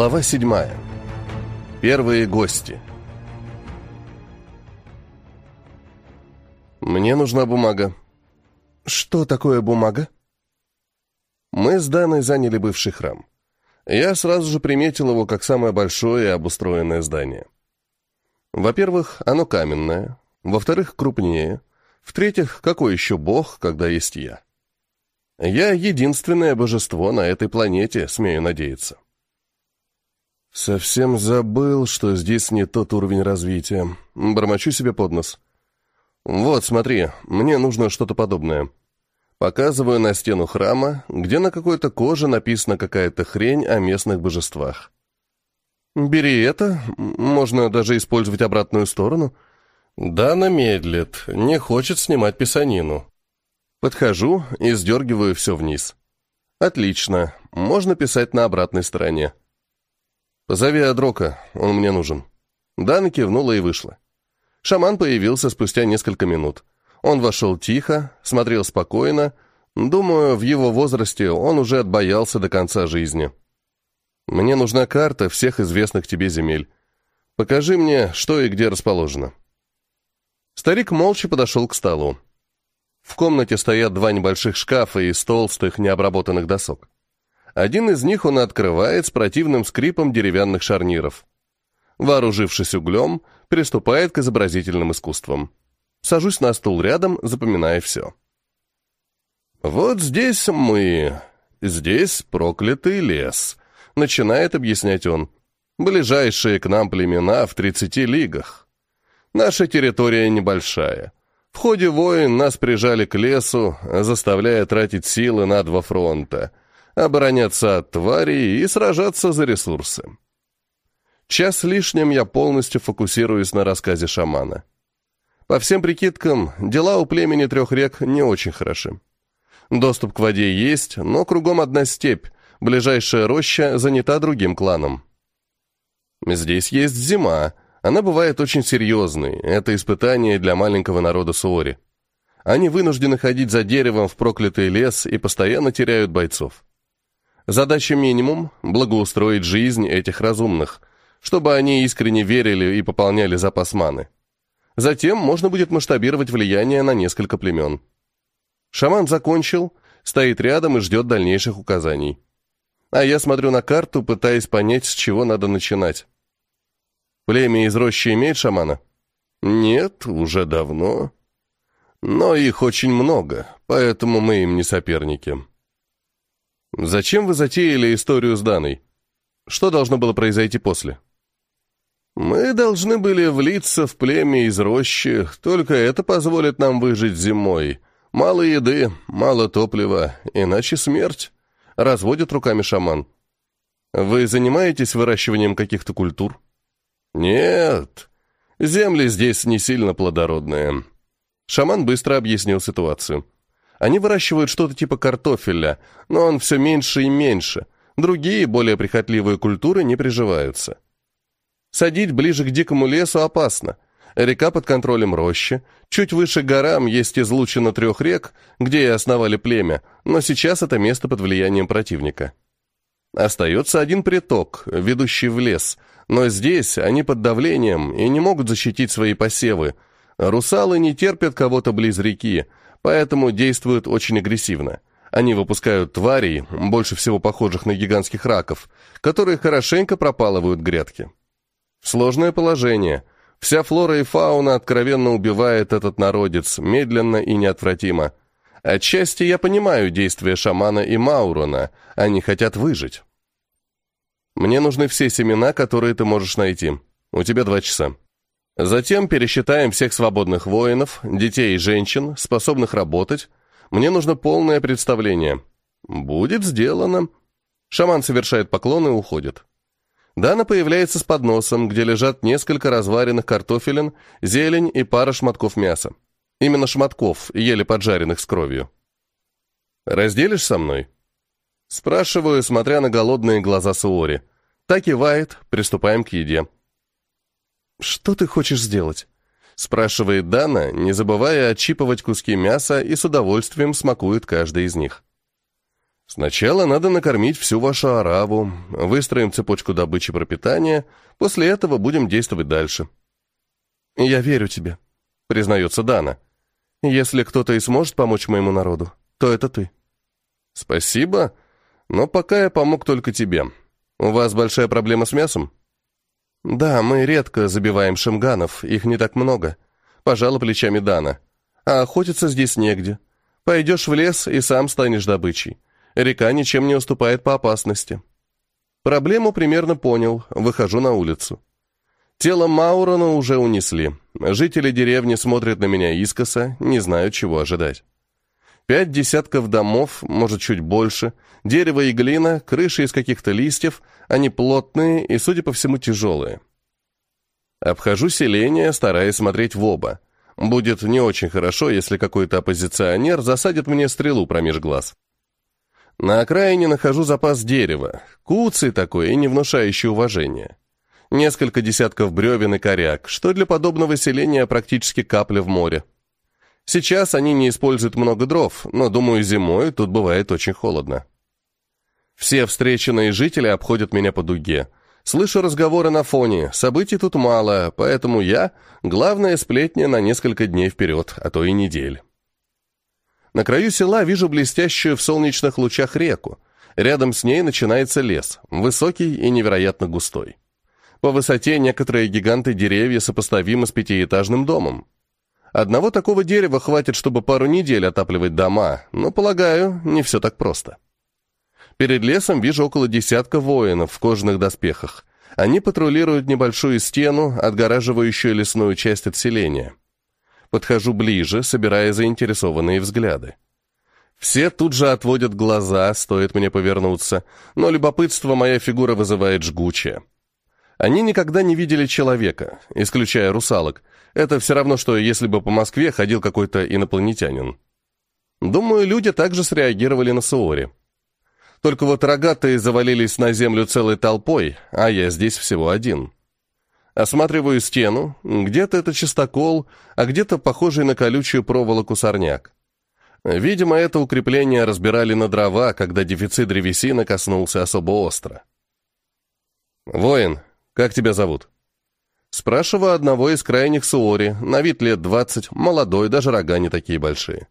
Глава седьмая. Первые гости. Мне нужна бумага. Что такое бумага? Мы с Даной заняли бывший храм. Я сразу же приметил его как самое большое и обустроенное здание. Во-первых, оно каменное. Во-вторых, крупнее. В-третьих, какой еще бог, когда есть я? Я единственное божество на этой планете, смею надеяться. Совсем забыл, что здесь не тот уровень развития. Бормочу себе под нос. Вот, смотри, мне нужно что-то подобное. Показываю на стену храма, где на какой-то коже написана какая-то хрень о местных божествах. Бери это, можно даже использовать обратную сторону. Дана медлит, не хочет снимать писанину. Подхожу и сдергиваю все вниз. Отлично, можно писать на обратной стороне. «Позови Адрока, он мне нужен». Дана кивнула и вышла. Шаман появился спустя несколько минут. Он вошел тихо, смотрел спокойно. Думаю, в его возрасте он уже отбоялся до конца жизни. «Мне нужна карта всех известных тебе земель. Покажи мне, что и где расположено». Старик молча подошел к столу. В комнате стоят два небольших шкафа из толстых необработанных досок. Один из них он открывает с противным скрипом деревянных шарниров. Вооружившись углем, приступает к изобразительным искусствам. Сажусь на стул рядом, запоминая все. «Вот здесь мы. Здесь проклятый лес», — начинает объяснять он. «Ближайшие к нам племена в 30 лигах. Наша территория небольшая. В ходе войн нас прижали к лесу, заставляя тратить силы на два фронта — обороняться от тварей и сражаться за ресурсы. Час лишним я полностью фокусируюсь на рассказе шамана. По всем прикидкам, дела у племени трех рек не очень хороши. Доступ к воде есть, но кругом одна степь, ближайшая роща занята другим кланом. Здесь есть зима, она бывает очень серьезной, это испытание для маленького народа Суори. Они вынуждены ходить за деревом в проклятый лес и постоянно теряют бойцов. Задача минимум – благоустроить жизнь этих разумных, чтобы они искренне верили и пополняли запас маны. Затем можно будет масштабировать влияние на несколько племен. Шаман закончил, стоит рядом и ждет дальнейших указаний. А я смотрю на карту, пытаясь понять, с чего надо начинать. Племя из рощи имеет шамана? Нет, уже давно. Но их очень много, поэтому мы им не соперники. Зачем вы затеяли историю с Даной? Что должно было произойти после? Мы должны были влиться в племя из рощи, только это позволит нам выжить зимой. Мало еды, мало топлива, иначе смерть. Разводит руками шаман. Вы занимаетесь выращиванием каких-то культур? Нет, земли здесь не сильно плодородные. Шаман быстро объяснил ситуацию. Они выращивают что-то типа картофеля, но он все меньше и меньше. Другие, более прихотливые культуры не приживаются. Садить ближе к дикому лесу опасно. Река под контролем рощи. Чуть выше горам есть излучина трех рек, где и основали племя, но сейчас это место под влиянием противника. Остается один приток, ведущий в лес, но здесь они под давлением и не могут защитить свои посевы. Русалы не терпят кого-то близ реки, поэтому действуют очень агрессивно. Они выпускают тварей, больше всего похожих на гигантских раков, которые хорошенько пропалывают грядки. Сложное положение. Вся флора и фауна откровенно убивает этот народец, медленно и неотвратимо. Отчасти я понимаю действия шамана и Маурона, они хотят выжить. Мне нужны все семена, которые ты можешь найти. У тебя два часа. Затем пересчитаем всех свободных воинов, детей и женщин, способных работать. Мне нужно полное представление. Будет сделано. Шаман совершает поклон и уходит. Дана появляется с подносом, где лежат несколько разваренных картофелин, зелень и пара шматков мяса. Именно шматков, еле поджаренных с кровью. «Разделишь со мной?» Спрашиваю, смотря на голодные глаза Суори. Так и вает, приступаем к еде. «Что ты хочешь сделать?» спрашивает Дана, не забывая отщипывать куски мяса и с удовольствием смакует каждый из них. Сначала надо накормить всю вашу араву, выстроим цепочку добычи пропитания, после этого будем действовать дальше. Я верю тебе, признается Дана. Если кто-то и сможет помочь моему народу, то это ты. Спасибо, но пока я помог только тебе. У вас большая проблема с мясом? Да, мы редко забиваем шимганов, их не так много. Пожала плечами Дана. А охотиться здесь негде. Пойдешь в лес и сам станешь добычей. Река ничем не уступает по опасности. Проблему примерно понял, выхожу на улицу. Тело Маурона уже унесли. Жители деревни смотрят на меня искоса, не знают, чего ожидать. Пять десятков домов, может, чуть больше, дерево и глина, крыши из каких-то листьев, они плотные и, судя по всему, тяжелые. Обхожу селение, стараясь смотреть в оба. Будет не очень хорошо, если какой-то оппозиционер засадит мне стрелу промеж глаз. На окраине нахожу запас дерева, куцый такой и не внушающий уважения. Несколько десятков бревен и коряк, что для подобного селения практически капля в море. Сейчас они не используют много дров, но, думаю, зимой тут бывает очень холодно. Все встреченные жители обходят меня по дуге. Слышу разговоры на фоне, событий тут мало, поэтому я — главная сплетня на несколько дней вперед, а то и недель. На краю села вижу блестящую в солнечных лучах реку. Рядом с ней начинается лес, высокий и невероятно густой. По высоте некоторые гиганты деревья сопоставимы с пятиэтажным домом. Одного такого дерева хватит, чтобы пару недель отапливать дома, но, полагаю, не все так просто. Перед лесом вижу около десятка воинов в кожаных доспехах. Они патрулируют небольшую стену, отгораживающую лесную часть от селения. Подхожу ближе, собирая заинтересованные взгляды. Все тут же отводят глаза, стоит мне повернуться, но любопытство моя фигура вызывает жгучее. Они никогда не видели человека, исключая русалок. Это все равно, что если бы по Москве ходил какой-то инопланетянин. Думаю, люди также среагировали на Суори. Только вот рогатые завалились на землю целой толпой, а я здесь всего один. Осматриваю стену, где-то это чистокол, а где-то похожий на колючую проволоку сорняк. Видимо, это укрепление разбирали на дрова, когда дефицит древесины коснулся особо остро. «Воин, как тебя зовут?» Спрашиваю одного из крайних суори, на вид лет двадцать, молодой, даже рога не такие большие.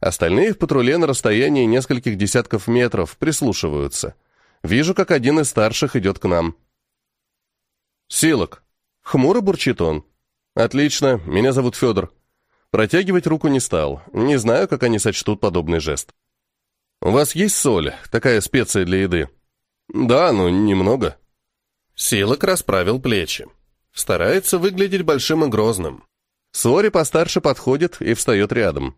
Остальные в патруле на расстоянии нескольких десятков метров прислушиваются. Вижу, как один из старших идет к нам. «Силок», Хмуро бурчит он. «Отлично, меня зовут Федор». Протягивать руку не стал. Не знаю, как они сочтут подобный жест. «У вас есть соль? Такая специя для еды?» «Да, но немного». Силок расправил плечи. Старается выглядеть большим и грозным. Сори постарше подходит и встает рядом.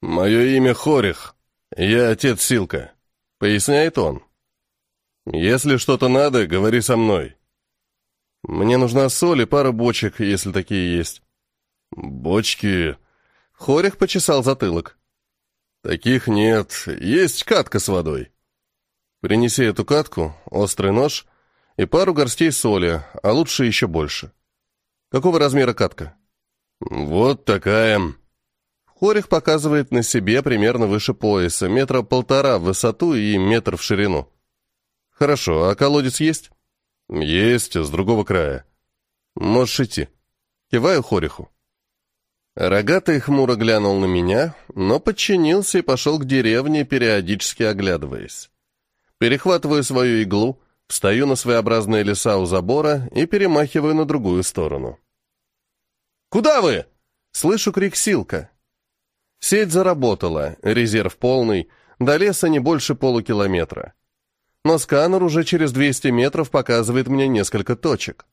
«Мое имя Хорих. Я отец Силка», — поясняет он. «Если что-то надо, говори со мной. Мне нужна соль и пара бочек, если такие есть. Бочки... Хорих почесал затылок. Таких нет. Есть катка с водой. Принеси эту катку, острый нож и пару горстей соли, а лучше еще больше. Какого размера катка? Вот такая. Хорих показывает на себе примерно выше пояса, метра полтора в высоту и метр в ширину. Хорошо, а колодец есть? «Есть, с другого края. Можешь идти». Киваю Хориху. Рогатый хмуро глянул на меня, но подчинился и пошел к деревне, периодически оглядываясь. Перехватываю свою иглу, встаю на своеобразные леса у забора и перемахиваю на другую сторону. «Куда вы?» — слышу крик Силка. Сеть заработала, резерв полный, до леса не больше полукилометра но сканер уже через 200 метров показывает мне несколько точек.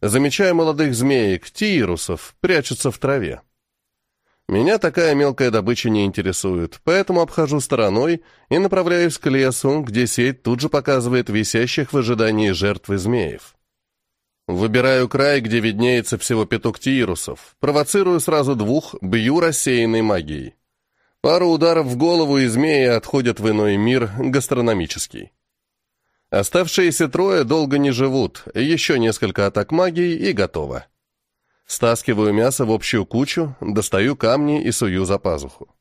Замечаю молодых змеек, тирусов, прячутся в траве. Меня такая мелкая добыча не интересует, поэтому обхожу стороной и направляюсь к лесу, где сеть тут же показывает висящих в ожидании жертвы змеев. Выбираю край, где виднеется всего пяток тирусов, провоцирую сразу двух, бью рассеянной магией. Пару ударов в голову и змеи отходят в иной мир, гастрономический. Оставшиеся трое долго не живут, еще несколько атак магии и готово. Стаскиваю мясо в общую кучу, достаю камни и сую за пазуху.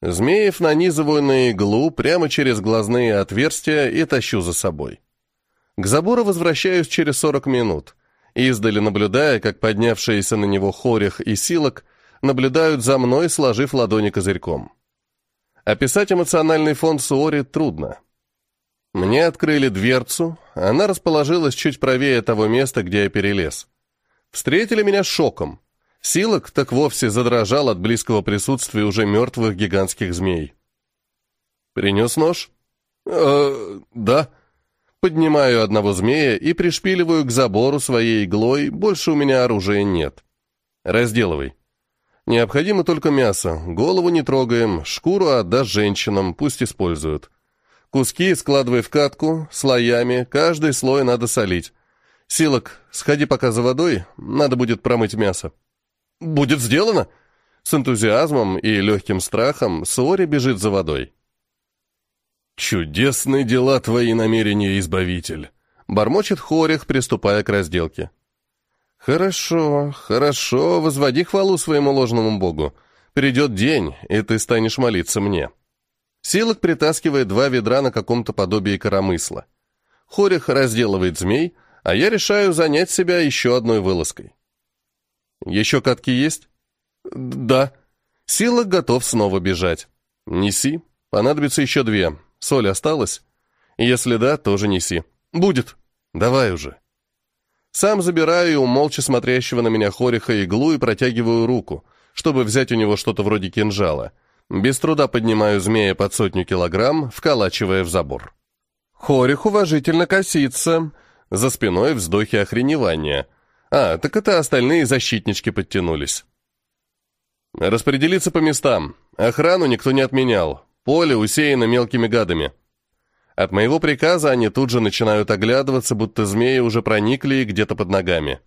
Змеев нанизываю на иглу прямо через глазные отверстия и тащу за собой. К забору возвращаюсь через 40 минут, издали наблюдая, как поднявшиеся на него хорих и силок наблюдают за мной, сложив ладони козырьком. Описать эмоциональный фон Суори трудно. Мне открыли дверцу, она расположилась чуть правее того места, где я перелез. Встретили меня шоком. Силок так вовсе задрожал от близкого присутствия уже мертвых гигантских змей. «Принес нож?» «Э, да». Поднимаю одного змея и пришпиливаю к забору своей иглой, больше у меня оружия нет. Разделывай. Необходимо только мясо, голову не трогаем, шкуру отдашь женщинам, пусть используют. Куски складывай в катку, слоями, каждый слой надо солить. Силок, сходи пока за водой, надо будет промыть мясо. Будет сделано! С энтузиазмом и легким страхом Суори бежит за водой. «Чудесные дела твои намерения, избавитель!» Бормочет Хорих, приступая к разделке. «Хорошо, хорошо, возводи хвалу своему ложному богу. Придет день, и ты станешь молиться мне». Силок притаскивает два ведра на каком-то подобии коромысла. Хорих разделывает змей, а я решаю занять себя еще одной вылазкой. «Еще катки есть?» «Да». Силок готов снова бежать. «Неси. Понадобится еще две. Соль осталась? Если да, тоже неси. Будет. Давай уже». Сам забираю у молча смотрящего на меня Хориха иглу и протягиваю руку, чтобы взять у него что-то вроде кинжала. Без труда поднимаю змея под сотню килограмм, вколачивая в забор. Хорих уважительно косится. За спиной вздохи охреневания. А, так это остальные защитнички подтянулись. Распределиться по местам. Охрану никто не отменял. Поле усеяно мелкими гадами. От моего приказа они тут же начинают оглядываться, будто змеи уже проникли где-то под ногами.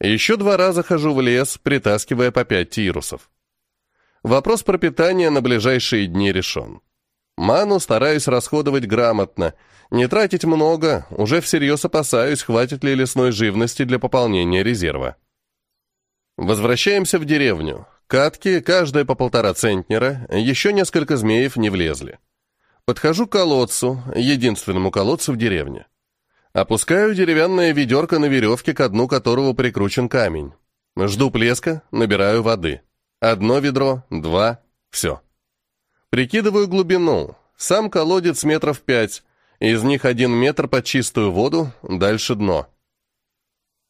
Еще два раза хожу в лес, притаскивая по пять тирусов. Вопрос про питание на ближайшие дни решен. Ману стараюсь расходовать грамотно, не тратить много, уже всерьез опасаюсь, хватит ли лесной живности для пополнения резерва. Возвращаемся в деревню. Катки, каждая по полтора центнера, еще несколько змеев не влезли. Подхожу к колодцу, единственному колодцу в деревне. Опускаю деревянное ведерко на веревке, к дну которого прикручен камень. Жду плеска, набираю воды. Одно ведро, два, все. Прикидываю глубину. Сам колодец метров пять, из них один метр под чистую воду, дальше дно.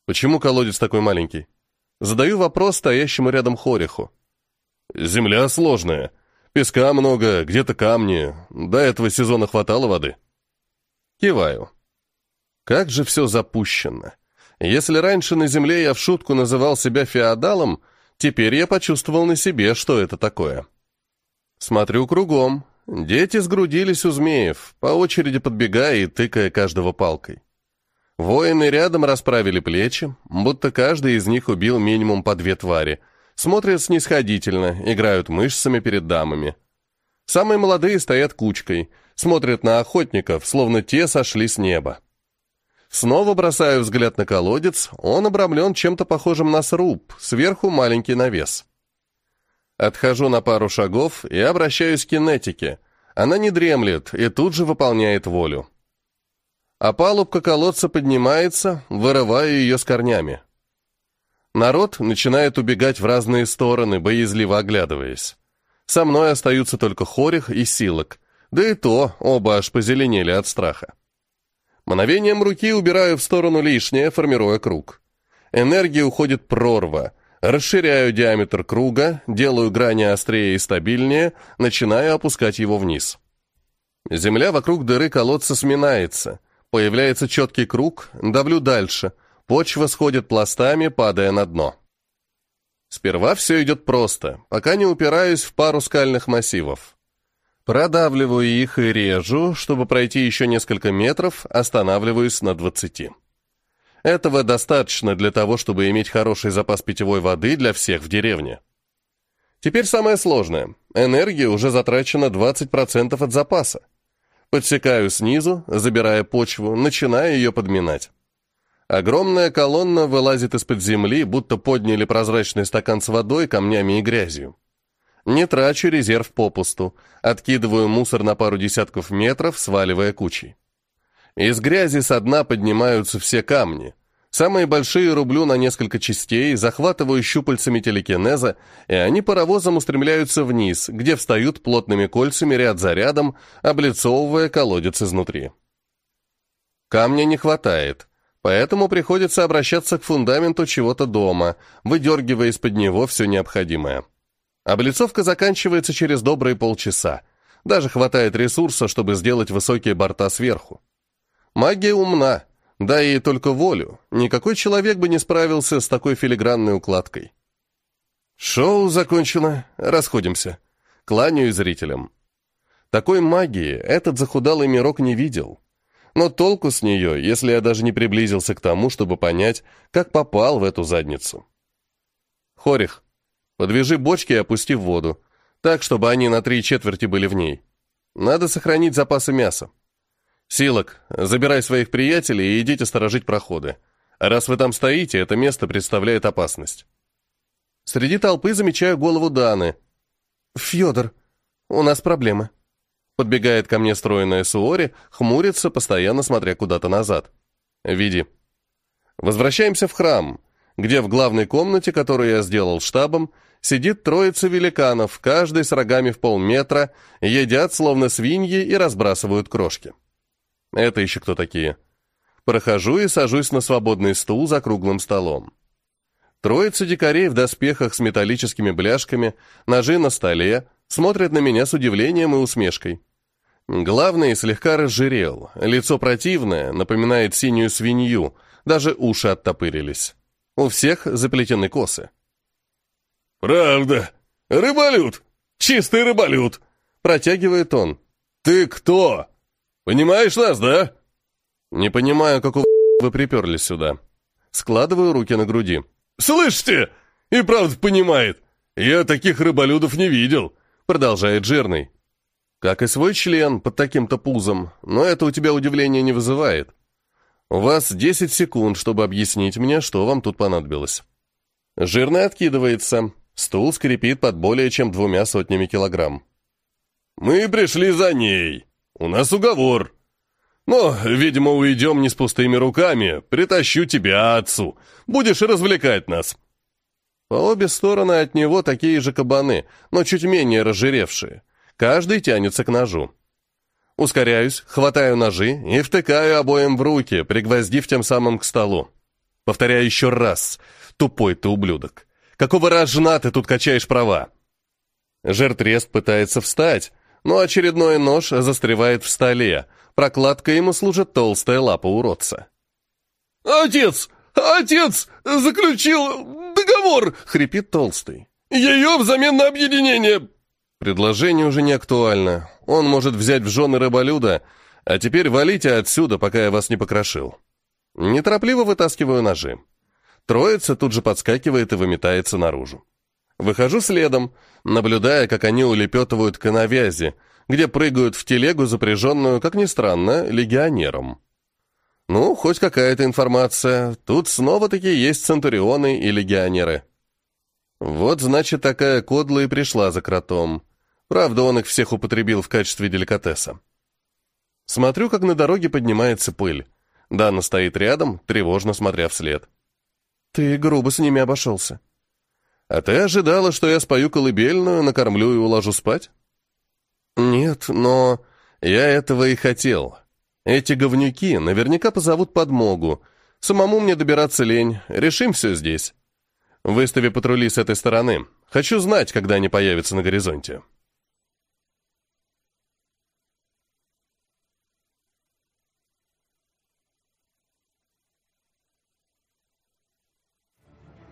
Почему колодец такой маленький? Задаю вопрос стоящему рядом Хориху. Земля сложная, Песка много, где-то камни. До этого сезона хватало воды. Киваю. Как же все запущено. Если раньше на земле я в шутку называл себя феодалом, теперь я почувствовал на себе, что это такое. Смотрю кругом. Дети сгрудились у змеев, по очереди подбегая и тыкая каждого палкой. Воины рядом расправили плечи, будто каждый из них убил минимум по две твари — Смотрят снисходительно, играют мышцами перед дамами. Самые молодые стоят кучкой, смотрят на охотников, словно те сошли с неба. Снова бросаю взгляд на колодец, он обрамлен чем-то похожим на сруб, сверху маленький навес. Отхожу на пару шагов и обращаюсь к кинетике. Она не дремлет и тут же выполняет волю. А палубка колодца поднимается, вырывая ее с корнями. Народ начинает убегать в разные стороны, боязливо оглядываясь. Со мной остаются только Хорих и Силок, да и то оба аж позеленели от страха. Мановением руки убираю в сторону лишнее, формируя круг. Энергия уходит прорва. Расширяю диаметр круга, делаю грани острее и стабильнее, начинаю опускать его вниз. Земля вокруг дыры колодца сминается. Появляется четкий круг, давлю дальше, Почва сходит пластами, падая на дно. Сперва все идет просто, пока не упираюсь в пару скальных массивов. Продавливаю их и режу, чтобы пройти еще несколько метров, останавливаюсь на 20. Этого достаточно для того, чтобы иметь хороший запас питьевой воды для всех в деревне. Теперь самое сложное. Энергия уже затрачена 20% от запаса. Подсекаю снизу, забирая почву, начиная ее подминать. Огромная колонна вылазит из-под земли, будто подняли прозрачный стакан с водой, камнями и грязью. Не трачу резерв попусту. Откидываю мусор на пару десятков метров, сваливая кучей. Из грязи со дна поднимаются все камни. Самые большие рублю на несколько частей, захватываю щупальцами телекинеза, и они паровозом устремляются вниз, где встают плотными кольцами ряд за рядом, облицовывая колодец изнутри. Камня не хватает, поэтому приходится обращаться к фундаменту чего-то дома, выдергивая из-под него все необходимое. Облицовка заканчивается через добрые полчаса. Даже хватает ресурса, чтобы сделать высокие борта сверху. Магия умна, дай ей только волю. Никакой человек бы не справился с такой филигранной укладкой. Шоу закончено, расходимся. Кланяю зрителям. Такой магии этот захудалый мирок не видел. Но толку с нее, если я даже не приблизился к тому, чтобы понять, как попал в эту задницу. Хорих, подвяжи бочки и опусти в воду, так, чтобы они на три четверти были в ней. Надо сохранить запасы мяса. «Силок, забирай своих приятелей и идите сторожить проходы. Раз вы там стоите, это место представляет опасность». Среди толпы замечаю голову Даны. «Федор, у нас проблемы». Подбегает ко мне стройная Суори, хмурится, постоянно смотря куда-то назад. «Види». Возвращаемся в храм, где в главной комнате, которую я сделал штабом, сидит троица великанов, каждый с рогами в полметра, едят словно свиньи и разбрасывают крошки. Это еще кто такие? Прохожу и сажусь на свободный стул за круглым столом. Троица дикарей в доспехах с металлическими бляшками, ножи на столе, смотрят на меня с удивлением и усмешкой. Главный слегка разжирел, лицо противное, напоминает синюю свинью, даже уши оттопырились. У всех заплетены косы. «Правда! Рыболют! Чистый рыболют!» Протягивает он. «Ты кто?» Понимаешь нас, да?» «Не понимаю, какого вы приперлись сюда». Складываю руки на груди. «Слышите? И правда понимает. Я таких рыболюдов не видел», — продолжает жирный. «Как и свой член под таким-то пузом, но это у тебя удивления не вызывает. У вас 10 секунд, чтобы объяснить мне, что вам тут понадобилось». Жирный откидывается. Стул скрипит под более чем двумя сотнями килограмм. «Мы пришли за ней», у нас уговор. Но, видимо, уйдем не с пустыми руками. Притащу тебя отцу. Будешь развлекать нас». По обе стороны от него такие же кабаны, но чуть менее разжиревшие. Каждый тянется к ножу. Ускоряюсь, хватаю ножи и втыкаю обоим в руки, пригвоздив тем самым к столу. Повторяю еще раз. Тупой ты ублюдок. Какого рожна ты тут качаешь права? Жертрест пытается встать, но очередной нож застревает в столе. Прокладкой ему служит толстая лапа уродца. «Отец! Отец! Заключил договор!» — хрипит толстый. «Ее взамен на объединение!» Предложение уже не актуально. Он может взять в жены рыболюда, а теперь валите отсюда, пока я вас не покрошил. Неторопливо вытаскиваю ножи. Троица тут же подскакивает и выметается наружу. Выхожу следом, наблюдая, как они улепетывают к навязи, где прыгают в телегу, запряженную, как ни странно, легионером. Ну, хоть какая-то информация. Тут снова-таки есть центурионы и легионеры. Вот, значит, такая кодла и пришла за кротом. Правда, он их всех употребил в качестве деликатеса. Смотрю, как на дороге поднимается пыль. Дана стоит рядом, тревожно смотря вслед. «Ты грубо с ними обошелся», «А ты ожидала, что я спою колыбельную, накормлю и уложу спать?» «Нет, но я этого и хотел. Эти говнюки наверняка позовут подмогу. Самому мне добираться лень. Решим все здесь. Выстави патрули с этой стороны. Хочу знать, когда они появятся на горизонте».